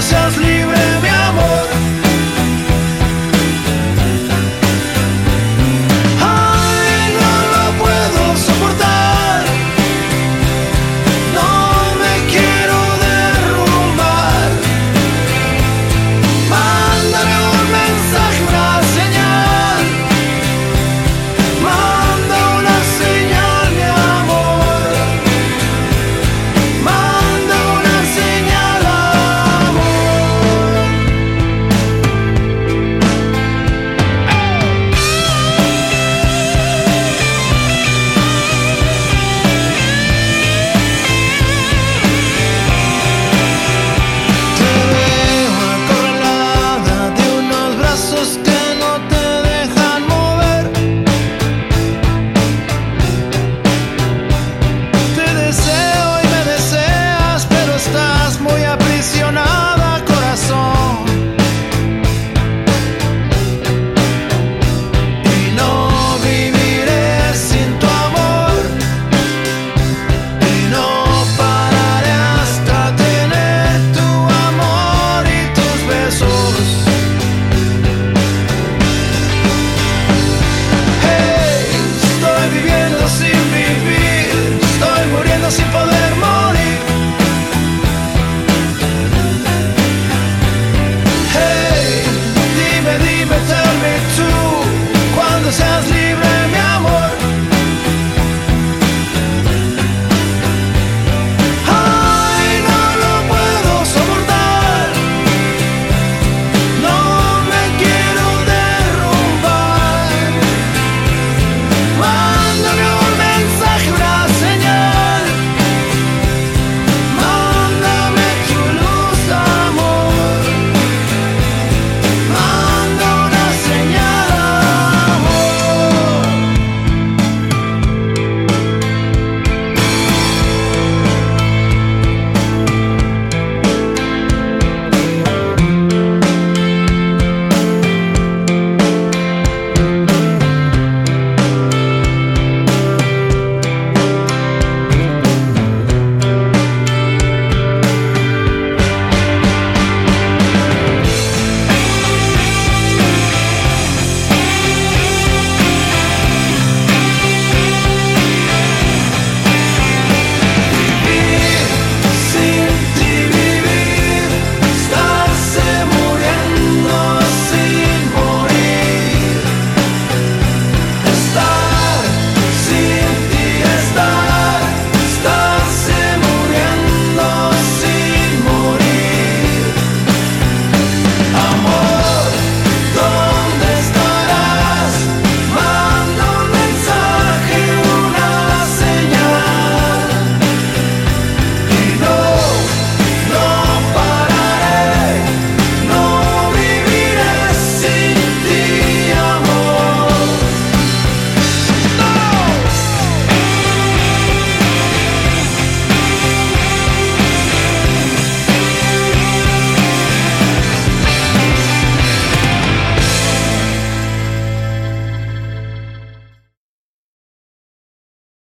相思。